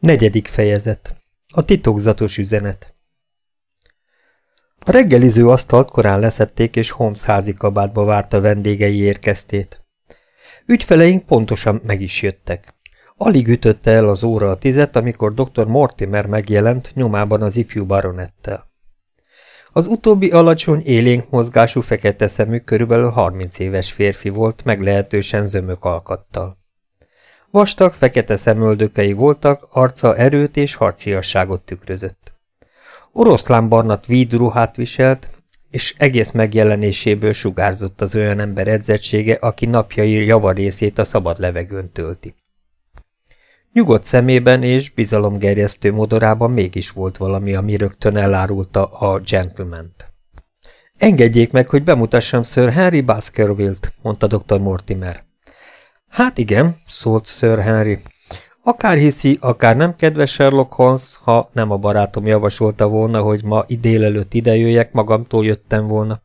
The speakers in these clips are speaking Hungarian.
Negyedik fejezet. A titokzatos üzenet. A reggeliző asztalt korán leszették, és Holmes házi kabátba várta vendégei érkeztét. Ügyfeleink pontosan meg is jöttek. Alig ütötte el az óra a tizet, amikor dr. Mortimer megjelent nyomában az ifjú baronettel. Az utóbbi alacsony, élénk mozgású, fekete szemű, körülbelül 30 éves férfi volt, meglehetősen zömök alkattal. Vastag, fekete szemöldökei voltak, arca erőt és harciasságot tükrözött. Oroszlánbarnat vídruhát viselt, és egész megjelenéséből sugárzott az olyan ember edzettsége, aki napjai javarészét a szabad levegőn tölti. Nyugodt szemében és bizalomgerjesztő modorában mégis volt valami, ami rögtön elárulta a gentleman-t. Engedjék meg, hogy bemutassam Sir Henry Baskerville-t, mondta dr. Mortimer. Hát igen, szólt Sir Henry. Akár hiszi, akár nem, kedves Sherlock Holmes, ha nem a barátom javasolta volna, hogy ma idélelőtt idejöjjek, magamtól jöttem volna.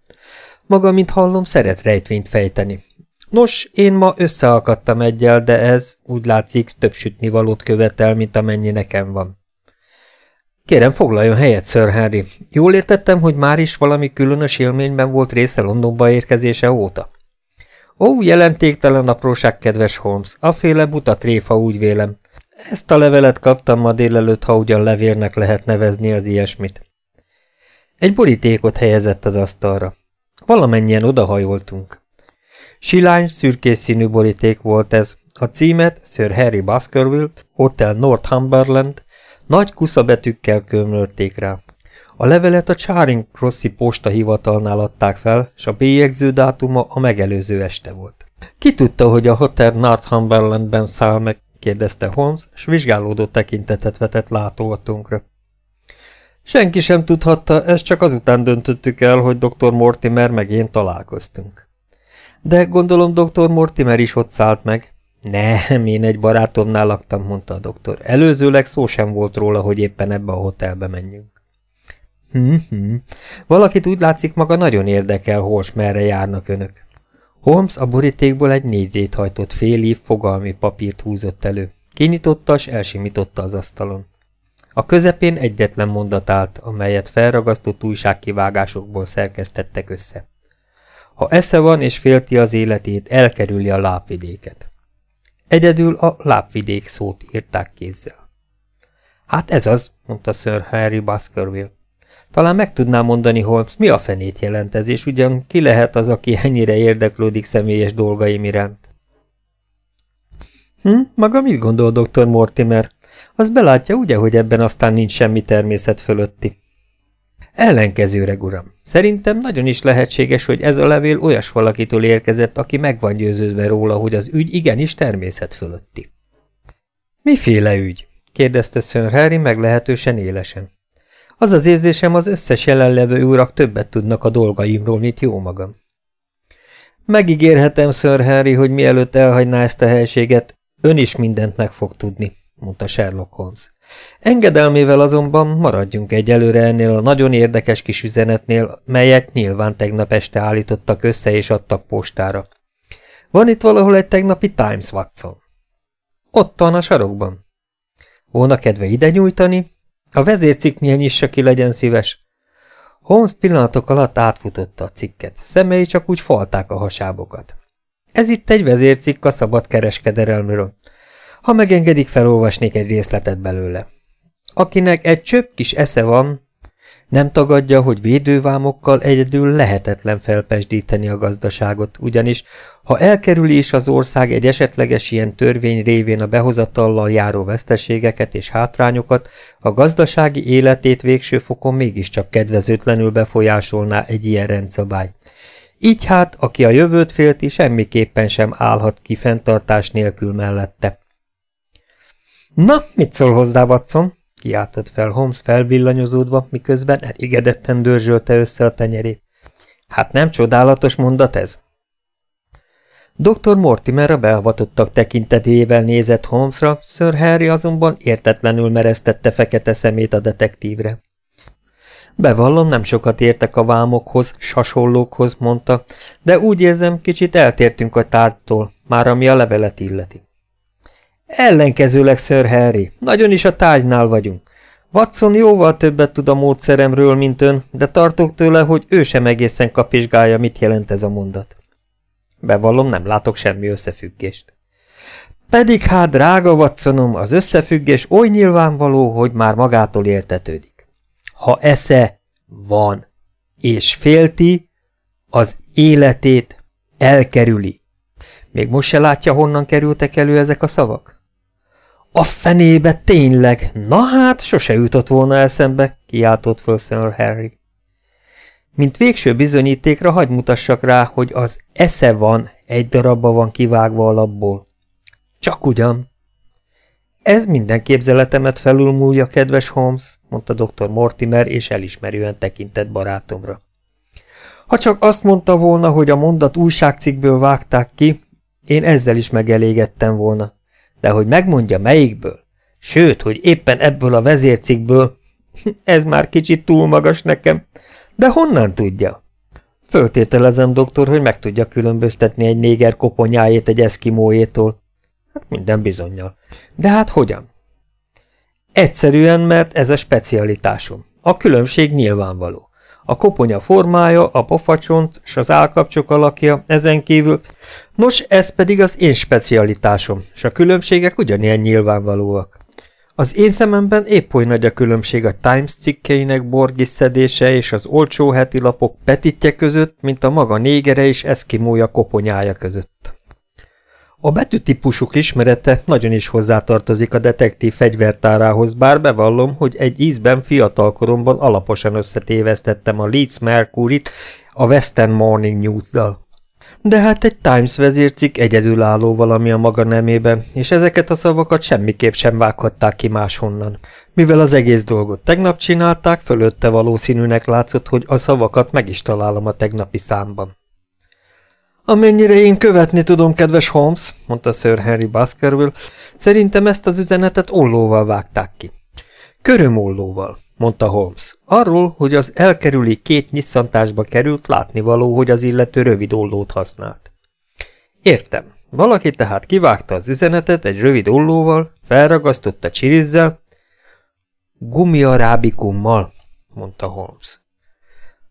Maga, mint hallom, szeret rejtvényt fejteni. Nos, én ma összeakadtam egyel, de ez, úgy látszik, több sütnivalót követel, mint amennyi nekem van. Kérem, foglaljon helyet, Sir Harry. Jól értettem, hogy már is valami különös élményben volt része Londonba érkezése óta? Ó, jelentéktelen apróság, kedves Holmes, aféle buta tréfa, úgy vélem. Ezt a levelet kaptam ma délelőtt, ha ugyan levérnek lehet nevezni az ilyesmit. Egy borítékot helyezett az asztalra. Valamennyien odahajoltunk. Silány, szürkés színű boríték volt ez. A címet Sir Harry Baskerville, Hotel Northumberland, nagy kuszabetűkkel kömörték rá. A levelet a Charing Crossi posta hivatalnál adták fel, és a bélyegző dátuma a megelőző este volt. Ki tudta, hogy a Hotel Northumberlandben száll meg, kérdezte Holmes, s vizsgálódó tekintetet vetett látogatónkra. Senki sem tudhatta, ezt csak azután döntöttük el, hogy dr. Mortimer meg én találkoztunk. De gondolom dr. Mortimer is ott szállt meg. Nem, én egy barátomnál laktam, mondta a doktor. Előzőleg szó sem volt róla, hogy éppen ebbe a hotelbe menjünk. Hm, hm. Valakit úgy látszik maga nagyon érdekel, hors merre járnak önök. Holmes a borítékból egy négy hajtott fél év fogalmi papírt húzott elő. Kinyitotta, s elsimította az asztalon. A közepén egyetlen mondat állt, amelyet felragasztott újságkivágásokból szerkesztettek össze. Ha esze van és félti az életét, elkerüli a lábvidéket. Egyedül a lábvidék szót írták kézzel. Hát ez az, mondta Sir Harry Baskerville. Talán meg tudnám mondani, Holmes, mi a fenét jelent ez, és ugyan ki lehet az, aki ennyire érdeklődik személyes dolgaim iránt? Hm, maga mit gondol, dr. Mortimer? Az belátja, ugye, hogy ebben aztán nincs semmi természet fölötti? Ellenkezőre, uram. Szerintem nagyon is lehetséges, hogy ez a levél olyas valakitől érkezett, aki meg van győződve róla, hogy az ügy igenis természet fölötti. Miféle ügy? kérdezte Sir Harry meglehetősen élesen. Az az érzésem, az összes jelenlevő urak többet tudnak a dolgaimról, mint jó magam. Megígérhetem, Sir Harry, hogy mielőtt elhagyná ezt a helységet, ön is mindent meg fog tudni, mondta Sherlock Holmes. Engedelmével azonban maradjunk egyelőre ennél a nagyon érdekes kis üzenetnél, melyet nyilván tegnap este állítottak össze és adtak postára. Van itt valahol egy tegnapi Times, Watson? Ott van a sarokban. Volna kedve ide nyújtani? A vezércikknél nyissa ki, legyen szíves. Holmes pillanatok alatt átfutotta a cikket, szemei csak úgy falták a hasábokat. Ez itt egy vezércikk a szabad kereskedelmről. Ha megengedik, felolvasnék egy részletet belőle. Akinek egy csöpp kis esze van, nem tagadja, hogy védővámokkal egyedül lehetetlen felpesdíteni a gazdaságot, ugyanis ha elkerüli is az ország egy esetleges ilyen törvény révén a behozatallal járó veszteségeket és hátrányokat, a gazdasági életét végső fokon mégiscsak kedvezőtlenül befolyásolná egy ilyen rendszabály. Így hát, aki a jövőt félti, semmiképpen sem állhat ki fenntartás nélkül mellette. Na, mit szól hozzá, Watson? Kiáltott fel Holmes felvillanyozódva, miközben elégedetten dörzsölte össze a tenyerét. Hát nem csodálatos mondat ez? Dr. Mortimer a beavatottak tekintetével nézett Holmesra, Sir Harry azonban értetlenül mereztette fekete szemét a detektívre. Bevallom, nem sokat értek a vámokhoz, hasonlókhoz, mondta, de úgy érzem, kicsit eltértünk a tártól, már ami a levelet illeti. Ellenkezőleg, Sir Harry, nagyon is a tárgynál vagyunk. Watson jóval többet tud a módszeremről, mint ön, de tartok tőle, hogy ő sem egészen kapizsgálja, mit jelent ez a mondat. Bevallom, nem látok semmi összefüggést. Pedig hát, drága Watsonom, az összefüggés oly nyilvánvaló, hogy már magától értetődik. Ha esze van, és félti, az életét elkerüli. Még most se látja, honnan kerültek elő ezek a szavak? A fenébe tényleg! Na hát, sose jutott volna eszembe, kiáltott föl Sir Harry. Mint végső bizonyítékra hagy mutassak rá, hogy az esze van, egy darabba van kivágva a labból. Csak ugyan. Ez minden képzeletemet felülmúlja, kedves Holmes, mondta dr. Mortimer, és elismerően tekintett barátomra. Ha csak azt mondta volna, hogy a mondat újságcikkből vágták ki, én ezzel is megelégettem volna. De hogy megmondja melyikből, sőt, hogy éppen ebből a vezércikkből, ez már kicsit túl magas nekem, de honnan tudja? Föltételezem, doktor, hogy meg tudja különböztetni egy néger koponyájét egy eszkimójétól. Hát minden bizonyal. De hát hogyan? Egyszerűen, mert ez a specialitásom. A különbség nyilvánvaló. A koponya formája, a pofacsont s az állkapcsok alakja, ezen kívül. Nos, ez pedig az én specialitásom, s a különbségek ugyanilyen nyilvánvalóak. Az én szememben épp oly nagy a különbség a Times cikkeinek borgis szedése és az olcsó heti lapok petitje között, mint a maga négere és eszkimója koponyája között. A betűtípusuk ismerete nagyon is hozzátartozik a detektív fegyvertárához, bár bevallom, hogy egy ízben fiatalkoromban alaposan összetévesztettem a Leeds Mercury-t a Western Morning News-dal. De hát egy Times vezércikk egyedülálló valami a maga nemében, és ezeket a szavakat semmiképp sem vághatták ki máshonnan. Mivel az egész dolgot tegnap csinálták, fölötte valószínűnek látszott, hogy a szavakat meg is találom a tegnapi számban. Amennyire én követni tudom, kedves Holmes, mondta Sir Henry Baskerville, szerintem ezt az üzenetet ollóval vágták ki. Körömollóval, mondta Holmes. Arról, hogy az elkerüli két nyisszantásba került, látnivaló, hogy az illető rövid ollót használt. Értem. Valaki tehát kivágta az üzenetet egy rövid ollóval, felragasztotta csirizzel, gumiarábikummal, mondta Holmes.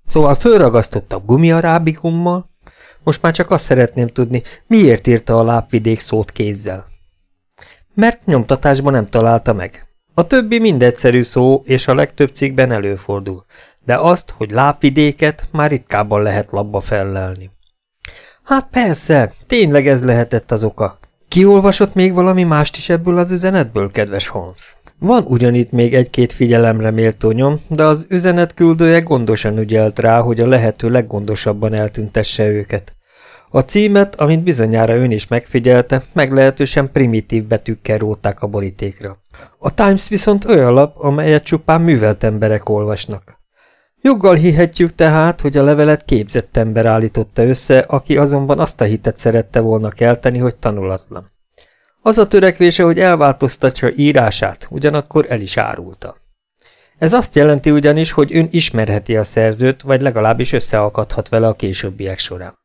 Szóval fölragasztotta gumiarábikummal, most már csak azt szeretném tudni, miért írta a lábvidék szót kézzel. Mert nyomtatásban nem találta meg. A többi mindegyszerű szó, és a legtöbb cikkben előfordul, de azt, hogy lábvidéket már ritkábban lehet labba fellelni. Hát persze, tényleg ez lehetett az oka. Kiolvasott még valami mást is ebből az üzenetből, kedves Holmes? Van ugyanitt még egy-két figyelemre méltó nyom, de az üzenet küldője gondosan ügyelt rá, hogy a lehető leggondosabban eltüntesse őket. A címet, amint bizonyára ön is megfigyelte, meglehetősen primitív betűkkel rótták a borítékra. A Times viszont olyan lap, amelyet csupán művelt emberek olvasnak. Joggal hihetjük tehát, hogy a levelet képzett ember állította össze, aki azonban azt a hitet szerette volna kelteni, hogy tanulatlan. Az a törekvése, hogy elváltoztatja írását, ugyanakkor el is árulta. Ez azt jelenti ugyanis, hogy ön ismerheti a szerzőt, vagy legalábbis összeakadhat vele a későbbiek során.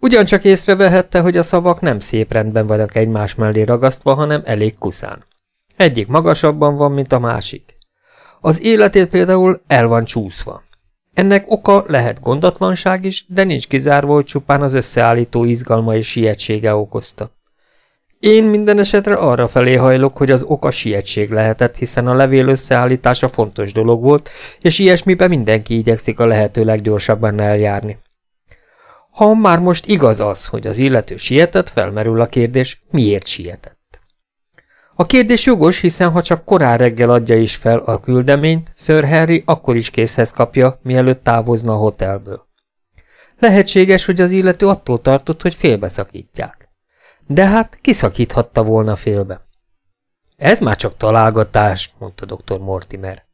Ugyancsak észrevehette, hogy a szavak nem szép rendben vannak egymás mellé ragasztva, hanem elég kuszán. Egyik magasabban van, mint a másik. Az életét például el van csúszva. Ennek oka lehet gondatlanság is, de nincs kizárva, hogy csupán az összeállító izgalma és sietsége okozta. Én minden esetre arra felé hajlok, hogy az oka sietség lehetett, hiszen a levél összeállítása fontos dolog volt, és ilyesmiben mindenki igyekszik a lehető leggyorsabban eljárni. Ha már most igaz az, hogy az illető sietett, felmerül a kérdés, miért sietett. A kérdés jogos, hiszen ha csak korán reggel adja is fel a küldeményt, Sir Harry akkor is készhez kapja, mielőtt távozna a hotelből. Lehetséges, hogy az illető attól tartott, hogy félbeszakítják. De hát kiszakíthatta volna félbe. Ez már csak találgatás, mondta dr. Mortimer.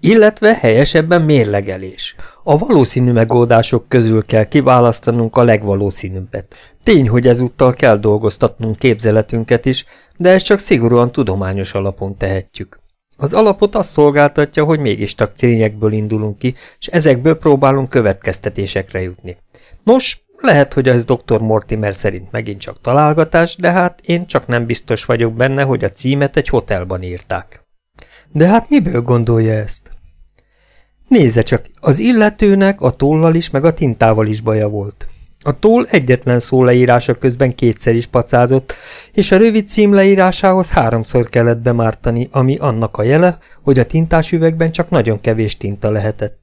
Illetve helyesebben mérlegelés. A valószínű megoldások közül kell kiválasztanunk a legvalószínűbbet. Tény, hogy ezúttal kell dolgoztatnunk képzeletünket is, de ezt csak szigorúan tudományos alapon tehetjük. Az alapot azt szolgáltatja, hogy mégis csak tényekből indulunk ki, és ezekből próbálunk következtetésekre jutni. Nos, Lehet, hogy ez dr. Mortimer szerint megint csak találgatás, de hát én csak nem biztos vagyok benne, hogy a címet egy hotelban írták. De hát miből gondolja ezt? Nézze csak, az illetőnek a tollal is, meg a tintával is baja volt. A toll egyetlen szó leírása közben kétszer is pacázott, és a rövid cím leírásához háromszor kellett bemártani, ami annak a jele, hogy a tintás üvegben csak nagyon kevés tinta lehetett.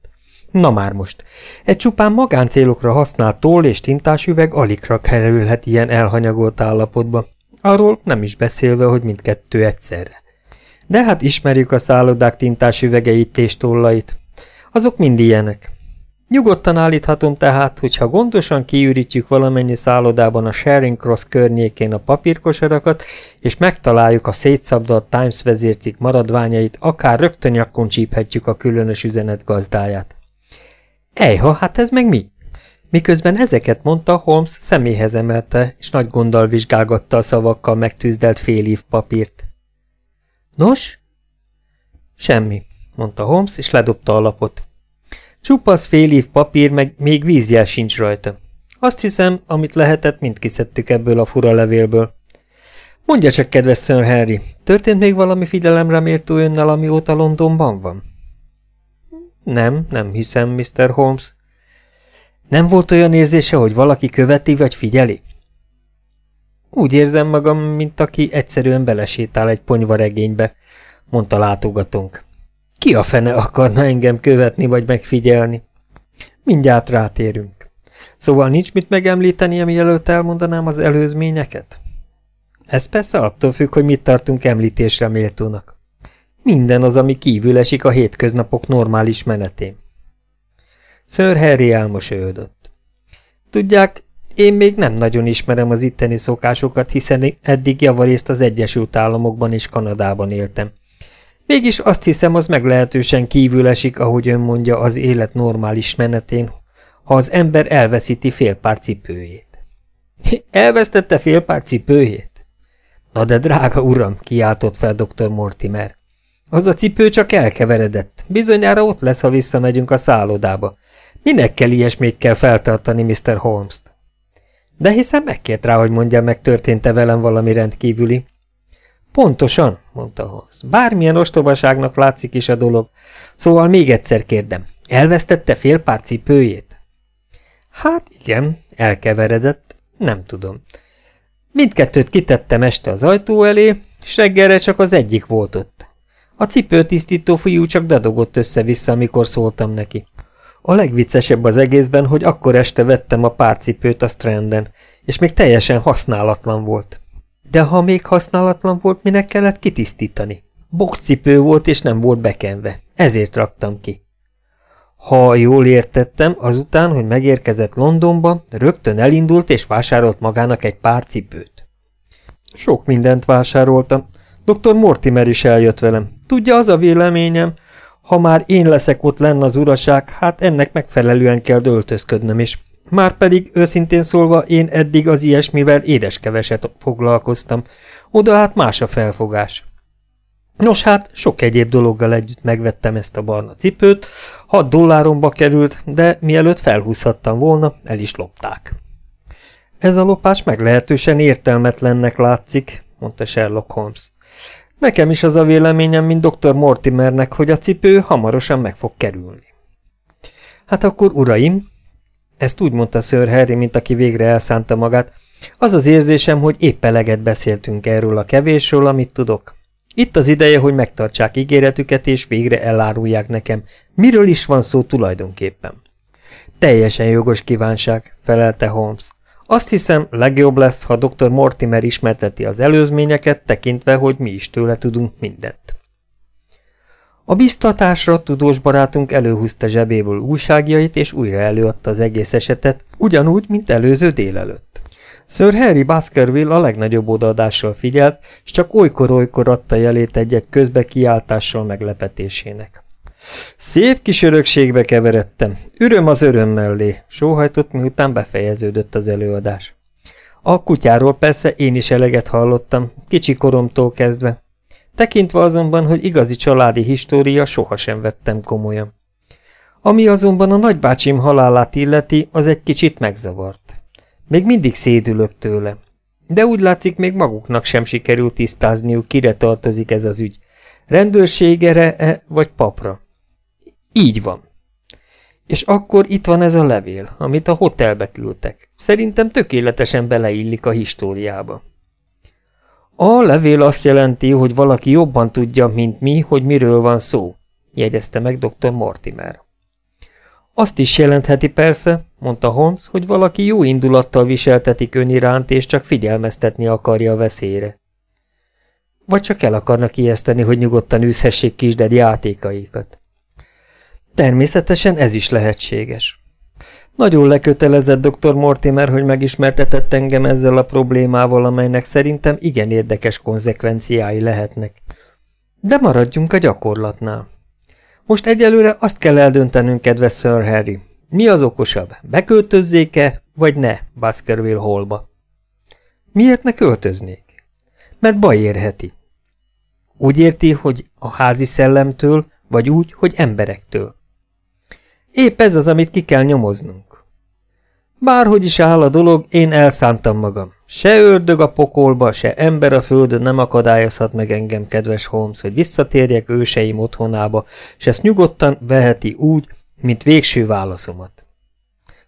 Na már most, egy csupán magáncélokra használt toll és tintás üveg alikra kerülhet ilyen elhanyagolt állapotba. Arról nem is beszélve, hogy mindkettő egyszerre. De hát ismerjük a szállodák tintás üvegeit és tollait. Azok mind ilyenek. Nyugodtan állíthatom tehát, hogy ha gondosan kiürítjük valamennyi szállodában a Sharing Cross környékén a papírkosarakat, és megtaláljuk a szétszabdalt Times vezércik maradványait, akár rögtön nyakon csíphetjük a különös üzenet gazdáját. Ejha, hát ez meg mi? Miközben ezeket mondta, Holmes személyhez emelte, és nagy gonddal vizsgálgatta a szavakkal megtűzdelt fél papírt. Nos? Semmi, mondta Holmes, és ledobta a lapot. Csupasz fél év papír, meg még vízjel sincs rajta. Azt hiszem, amit lehetett, mind kiszedtük ebből a fura levélből. Mondja csak, kedves Sir Harry, történt még valami figyelemre méltó önnel, amióta Londonban van? Nem, nem hiszem, Mr. Holmes. Nem volt olyan érzése, hogy valaki követi vagy figyeli? Úgy érzem magam, mint aki egyszerűen belesétál egy ponyvaregénybe, mondta látogatónk. Ki a fene akarna engem követni vagy megfigyelni? Mindjárt rátérünk. Szóval nincs mit megemlíteni, mielőtt elmondanám az előzményeket? Ez persze attól függ, hogy mit tartunk említésre méltónak. Minden az, ami kívül esik a hétköznapok normális menetén. Sir Harry elmosolyodott. Tudják, én még nem nagyon ismerem az itteni szokásokat, hiszen eddig javarészt az Egyesült Államokban és Kanadában éltem. Mégis azt hiszem, az meglehetősen kívül esik, ahogy ön mondja, az élet normális menetén, ha az ember elveszíti fél pár cipőjét. Elvesztette fél pár cipőjét? Na de drága uram, kiáltott fel dr. Mortimer. Az a cipő csak elkeveredett. Bizonyára ott lesz, ha visszamegyünk a szállodába. Minek kell ilyesmét kell feltartani Mr. Holmes-t? De hiszen megkért rá, hogy mondja meg, történt-e velem valami rendkívüli. Pontosan, mondta Holmes. Bármilyen ostobaságnak látszik is a dolog. Szóval még egyszer kérdem, elvesztette fél pár cipőjét? Hát igen, elkeveredett, nem tudom. Mindkettőt kitettem este az ajtó elé, s reggelre csak az egyik volt ott. A cipőtisztító fiú csak dadogott össze-vissza, amikor szóltam neki. A legviccesebb az egészben, hogy akkor este vettem a párcipőt a stranden, és még teljesen használatlan volt. De ha még használatlan volt, minek kellett kitisztítani? Boxcipő volt, és nem volt bekenve. Ezért raktam ki. Ha jól értettem, azután, hogy megérkezett Londonba, rögtön elindult és vásárolt magának egy pár cipőt. Sok mindent vásároltam. Dr. Mortimer is eljött velem. Tudja, az a véleményem, ha már én leszek ott lenn az uraság, hát ennek megfelelően kell döltözködnöm is. Márpedig, őszintén szólva, én eddig az ilyesmivel édeskeveset foglalkoztam. Oda hát más a felfogás. Nos hát, sok egyéb dologgal együtt megvettem ezt a barna cipőt, hat dolláromba került, de mielőtt felhúzhattam volna, el is lopták. Ez a lopás meglehetősen értelmetlennek látszik, mondta Sherlock Holmes. Nekem is az a véleményem, mint dr. Mortimernek, hogy a cipő hamarosan meg fog kerülni. Hát akkor, uraim, ezt úgy mondta Sir Harry, mint aki végre elszánta magát, az az érzésem, hogy épp eleget beszéltünk erről a kevésről, amit tudok. Itt az ideje, hogy megtartsák ígéretüket, és végre elárulják nekem, miről is van szó tulajdonképpen. Teljesen jogos kívánság, felelte Holmes. Azt hiszem, legjobb lesz, ha dr. Mortimer ismerteti az előzményeket, tekintve, hogy mi is tőle tudunk mindent. A biztatásra tudós barátunk előhúzta zsebéből újságjait, és újra előadta az egész esetet, ugyanúgy, mint előző délelőtt. Sir Harry Baskerville a legnagyobb odaadással figyelt, és csak olykor-olykor adta jelét egy-egy közbe kiáltással meglepetésének. Szép kis örökségbe keveredtem. Öröm az öröm mellé, sóhajtott, miután befejeződött az előadás. A kutyáról persze én is eleget hallottam, kicsi koromtól kezdve. Tekintve azonban, hogy igazi családi história, sohasem vettem komolyan. Ami azonban a nagybácsim halálát illeti, az egy kicsit megzavart. Még mindig szédülök tőle. De úgy látszik, még maguknak sem sikerült tisztázniuk, kire tartozik ez az ügy. Rendőrségere -e, vagy papra? Így van. És akkor itt van ez a levél, amit a hotelbe küldtek. Szerintem tökéletesen beleillik a históriába. A levél azt jelenti, hogy valaki jobban tudja, mint mi, hogy miről van szó, jegyezte meg dr. Mortimer. Azt is jelentheti persze, mondta Holmes, hogy valaki jó indulattal viseltetik ön iránt, és csak figyelmeztetni akarja a veszélyre. Vagy csak el akarnak ijeszteni, hogy nyugodtan űzhessék kisded játékaikat. Természetesen ez is lehetséges. Nagyon lekötelezett dr. Mortimer, hogy megismertetett engem ezzel a problémával, amelynek szerintem igen érdekes konzekvenciái lehetnek. De maradjunk a gyakorlatnál. Most egyelőre azt kell eldöntenünk, kedves Sir Harry. Mi az okosabb, beköltözzék-e, vagy ne Baskerville Hallba? Miért ne költöznék? Mert baj érheti. Úgy érti, hogy a házi szellemtől, vagy úgy, hogy emberektől. Épp ez az, amit ki kell nyomoznunk. Bárhogy is áll a dolog, én elszántam magam. Se ördög a pokolba, se ember a földön nem akadályozhat meg engem, kedves Holmes, hogy visszatérjek őseim otthonába, s ezt nyugodtan veheti úgy, mint végső válaszomat.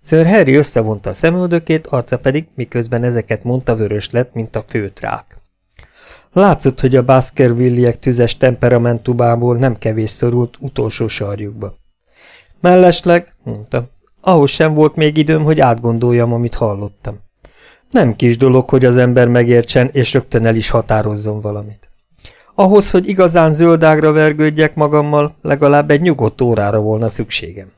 Sir Harry összevonta a szemöldökét, arca pedig, miközben ezeket mondta, vörös lett, mint a főtrák. Látszott, hogy a Baskervilliek tüzes temperamentumából nem kevés szorult utolsó sarjukba. Mellesleg, mondta, ahhoz sem volt még időm, hogy átgondoljam, amit hallottam. Nem kis dolog, hogy az ember megértsen, és rögtön el is határozzon valamit. Ahhoz, hogy igazán zöldágra vergődjek magammal, legalább egy nyugodt órára volna szükségem.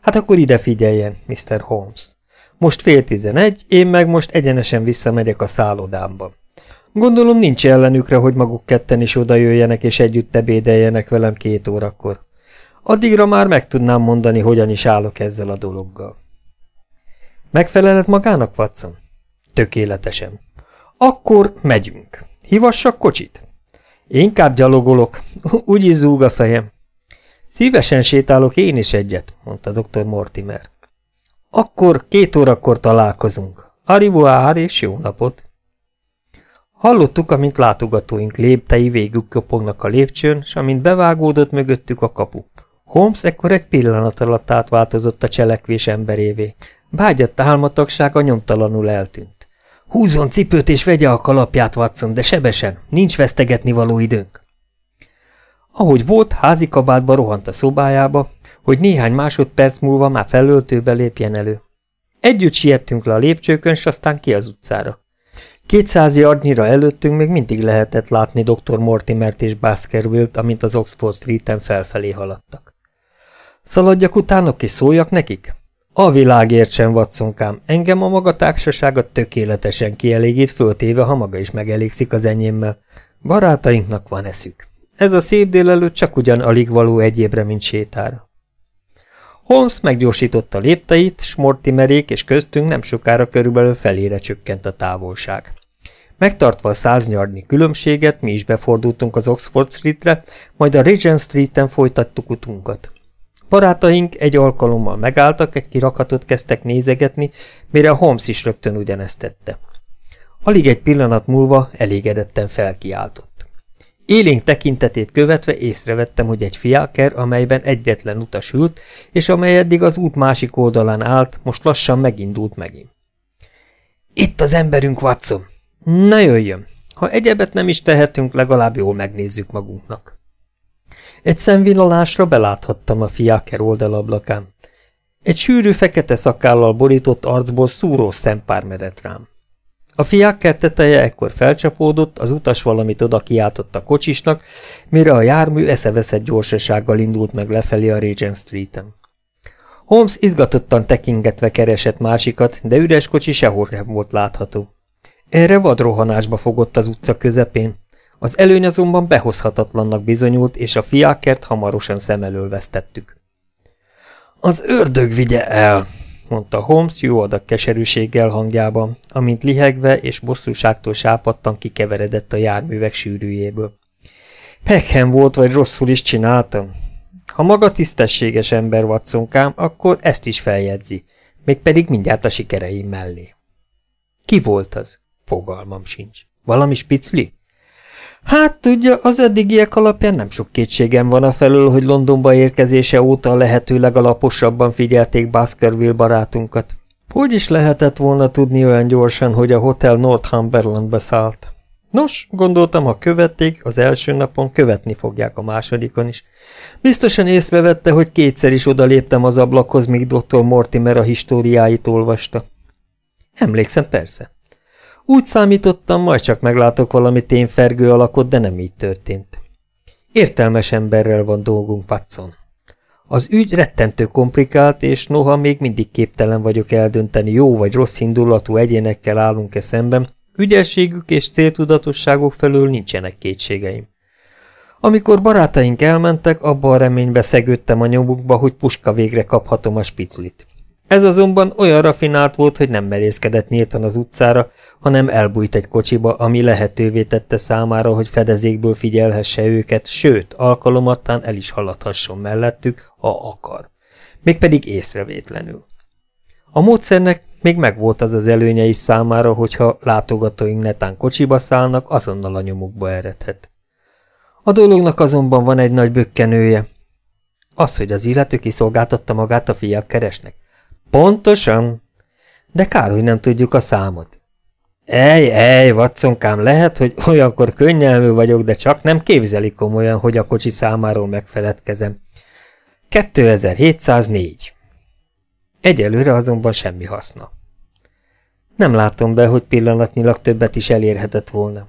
Hát akkor ide figyeljen, Mr. Holmes. Most fél tizenegy, én meg most egyenesen visszamegyek a szállodámba. Gondolom nincs ellenükre, hogy maguk ketten is odajöjjenek és együtt ebédeljenek velem két órakor. Addigra már meg tudnám mondani, hogyan is állok ezzel a dologgal. Megfelel ez magának, Watson? Tökéletesen. Akkor megyünk. Hivassak kocsit? Inkább gyalogolok, úgyis zúg a fejem. Szívesen sétálok én is egyet, mondta dr. Mortimer. Akkor két órakor találkozunk. Arrivoár és jó napot! Hallottuk, amint látogatóink léptei végig kopognak a lépcsőn, s amint bevágódott mögöttük a kapu. Holmes ekkor egy pillanat alatt átváltozott a cselekvés emberévé. Bágyadt álmatagsága nyomtalanul eltűnt. Húzzon cipőt és vegye a kalapját, Watson, de sebesen, nincs vesztegetni való időnk. Ahogy volt, házi kabátba rohant a szobájába, hogy néhány másodperc múlva már felöltőbe lépjen elő. Együtt siettünk le a lépcsőkön, s aztán ki az utcára. Kétszáz yardnyira előttünk még mindig lehetett látni dr. Mortimert és Baskerville-t, amint az Oxford Street-en felfelé haladtak. Szaladjak utánok és szóljak nekik? A világért sem, vatszonkám, engem a maga társasága tökéletesen kielégít, föltéve, ha maga is megelégszik az enyémmel. Barátainknak van eszük. Ez a szép délelőtt csak ugyan alig való egyébre, mint sétára. Holmes meggyorsította lépteit, s Mortimerék és köztünk nem sokára körülbelül felére csökkent a távolság. Megtartva a száznyardnyi különbséget, mi is befordultunk az Oxford Streetre, majd a Regent Streeten folytattuk utunkat. Barátaink egy alkalommal megálltak, egy kirakatot kezdtek nézegetni, mire Holmes is rögtön ugyanezt tette. Alig egy pillanat múlva elégedetten felkiáltott. Élénk tekintetét követve észrevettem, hogy egy fiáker, amelyben egyetlen utas ült, és amely eddig az út másik oldalán állt, most lassan megindult megint. Itt az emberünk, Watson! Na jöjjön! Ha egyebet nem is tehetünk, legalább jól megnézzük magunknak. Egy szemvillalásra beláthattam a fiáker oldalablakán. Egy sűrű fekete szakállal borított arcból szúró szempár merett rám. A fiáker teteje ekkor felcsapódott, az utas valamit oda kiáltott a kocsisnak, mire a jármű eszeveszett gyorsasággal indult meg lefelé a Regent Street-en. Holmes izgatottan tekingetve keresett másikat, de üres kocsi sehol nem volt látható. Erre vadrohanásba fogott az utca közepén, az előny azonban behozhatatlannak bizonyult, és a fiákert hamarosan szem elől vesztettük. Az ördög vigye el, mondta Holmes jó adag keserűséggel hangjában, amint lihegve és bosszúságtól sápadtan kikeveredett a járművek sűrűjéből. Pekhen volt, vagy rosszul is csináltam. Ha maga tisztességes ember vatszonkám, akkor ezt is feljegyzi, mégpedig mindjárt a sikereim mellé. Ki volt az? Fogalmam sincs. Valami spicli? Hát, tudja, az eddigiek alapján nem sok kétségem van a felől, hogy Londonba érkezése óta lehető legalaposabban figyelték Baskerville barátunkat. Hogy is lehetett volna tudni olyan gyorsan, hogy a Hotel Northumberlandbe szállt? Nos, gondoltam, ha követték, az első napon követni fogják a másodikon is. Biztosan észrevette, hogy kétszer is odaléptem az ablakhoz, míg dr. Mortimer a históriáit olvasta. Emlékszem, persze. Úgy számítottam, majd csak meglátok valami tényfergő alakot, de nem így történt. Értelmes emberrel van dolgunk, Watson. Az ügy rettentő komplikált, és noha még mindig képtelen vagyok eldönteni, jó vagy rossz indulatú egyénekkel állunk-e szemben, ügyességük és céltudatosságok felől nincsenek kétségeim. Amikor barátaink elmentek, abba a reménybe szegődtem a nyomukba, hogy puska végre kaphatom a spiclit. Ez azonban olyan rafinált volt, hogy nem merészkedett nyíltan az utcára, hanem elbújt egy kocsiba, ami lehetővé tette számára, hogy fedezékből figyelhesse őket, sőt, alkalomattán el is haladhasson mellettük, ha akar. Mégpedig észrevétlenül. A módszernek még megvolt az az előnye is számára, hogyha látogatóink netán kocsiba szállnak, azonnal a nyomukba eredhet. A dolognak azonban van egy nagy bökkenője. Az, hogy az illető kiszolgáltatta magát a fiak keresnek. Pontosan. De kár, hogy nem tudjuk a számot. Ej, ej, vatszonkám, lehet, hogy olyankor könnyelmű vagyok, de csak nem képzeli komolyan, hogy a kocsi számáról megfeledkezem. 2704. Egyelőre azonban semmi haszna. Nem látom be, hogy pillanatnyilag többet is elérhetett volna.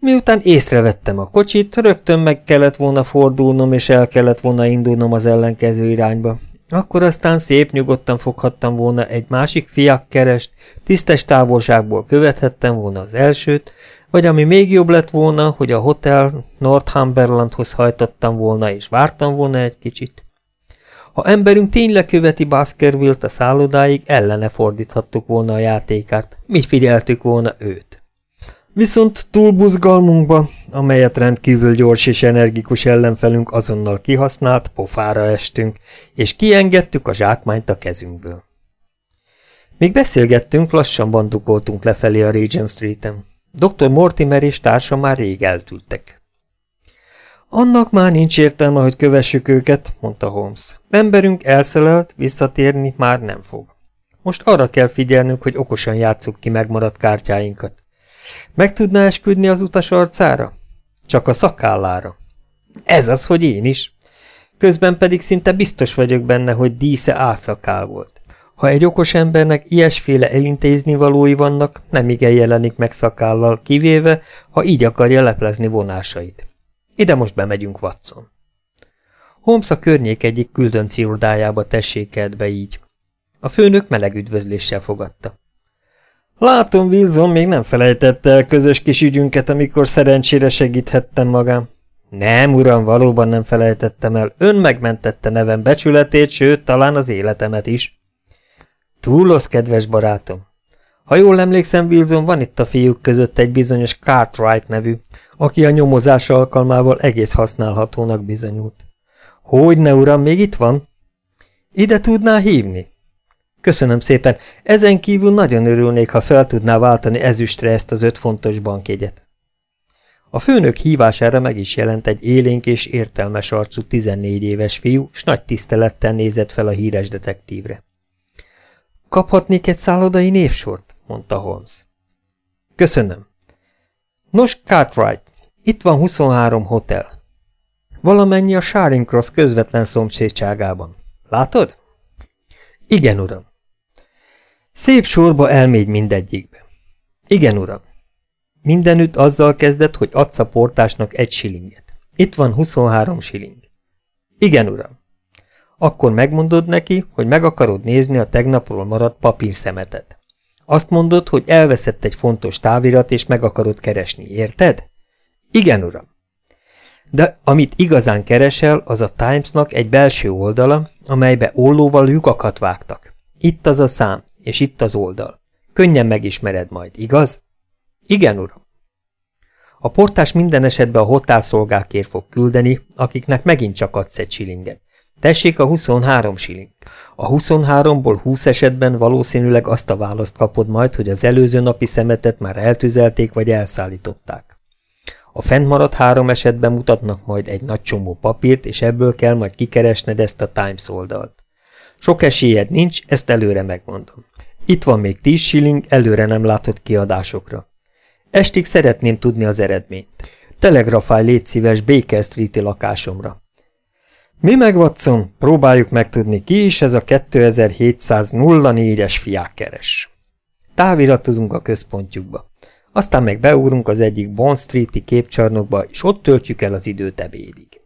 Miután észrevettem a kocsit, rögtön meg kellett volna fordulnom, és el kellett volna indulnom az ellenkező irányba. Akkor aztán szép nyugodtan foghattam volna egy másik fiakkerest, tisztes távolságból követhettem volna az elsőt, vagy ami még jobb lett volna, hogy a hotel Northumberlandhoz hajtottam volna, és vártam volna egy kicsit. Ha emberünk tényleg követi Baskerville-t a szállodáig, ellene fordíthattuk volna a játékát, mi figyeltük volna őt. Viszont túlbuzgalmunkba, amelyet rendkívül gyors és energikus ellenfelünk azonnal kihasznált, pofára estünk, és kiengedtük a zsákmányt a kezünkből. Míg beszélgettünk, lassan bandukoltunk lefelé a Regent Street-en. Dr. Mortimer és társa már rég eltűltek. Annak már nincs értelme, hogy kövessük őket, mondta Holmes. Emberünk elszelelt, visszatérni már nem fog. Most arra kell figyelnünk, hogy okosan játsszuk ki megmaradt kártyáinkat. Meg tudná esküdni az utas arcára? Csak a szakállára. Ez az, hogy én is. Közben pedig szinte biztos vagyok benne, hogy dísze ászakál volt. Ha egy okos embernek ilyesféle elintézni valói vannak, nem igen jelenik meg szakállal, kivéve, ha így akarja leplezni vonásait. Ide most bemegyünk, Watson. Holmes a környék egyik küldönci irodájába tessékelt be így. A főnök meleg üdvözléssel fogadta. Látom, Wilson még nem felejtette el közös kis ügyünket, amikor szerencsére segíthettem magam. Nem, uram, valóban nem felejtettem el. Ön megmentette nevem becsületét, sőt, talán az életemet is. Túlosz, kedves barátom. Ha jól emlékszem, Wilson, van itt a fiúk között egy bizonyos Cartwright nevű, aki a nyomozás alkalmával egész használhatónak bizonyult. Hogy ne, uram, még itt van? Ide tudná hívni? Köszönöm szépen. Ezen kívül nagyon örülnék, ha fel tudná váltani ezüstre ezt az öt fontos bankjegyet. A főnök hívására meg is jelent egy élénk és értelmes arcú 14 éves fiú, s nagy tisztelettel nézett fel a híres detektívre. Kaphatnék egy szállodai névsort? mondta Holmes. Köszönöm. Nos, Cartwright, itt van 23 hotel. Valamennyi a Charing Cross közvetlen szomszédságában. Látod? Igen, uram. Szép sorba elmégy mindegyikbe. Igen, uram. Mindenütt azzal kezdett, hogy adsz a portásnak egy silinget. Itt van 23 siling. Igen, uram. Akkor megmondod neki, hogy meg akarod nézni a tegnapról maradt papírszemetet. Azt mondod, hogy elveszett egy fontos távirat, és meg akarod keresni, érted? Igen, uram. De amit igazán keresel, az a Timesnak egy belső oldala, amelybe ollóval lyukakat vágtak. Itt az a szám, és itt az oldal. Könnyen megismered majd, igaz? Igen, uram. A portás minden esetben a hotelszolgákért fog küldeni, akiknek megint csak adsz egy csilinget. Tessék a 23 shilling. A 23-ból 20 esetben valószínűleg azt a választ kapod majd, hogy az előző napi szemetet már eltüzelték vagy elszállították. A fennmaradt három esetben mutatnak majd egy nagy csomó papírt, és ebből kell majd kikeresned ezt a Times oldalt. Sok esélyed nincs, ezt előre megmondom. Itt van még 10 shilling előre nem látott kiadásokra. Estig szeretném tudni az eredményt. Telegrafálj légy szíves Baker Street-i lakásomra. Mi meg, Watson, próbáljuk megtudni, ki is ez a 2704-es fiákeres. Táviratozunk a központjukba. Aztán meg beúrunk az egyik Bond Street-i képcsarnokba, és ott töltjük el az időt ebédig.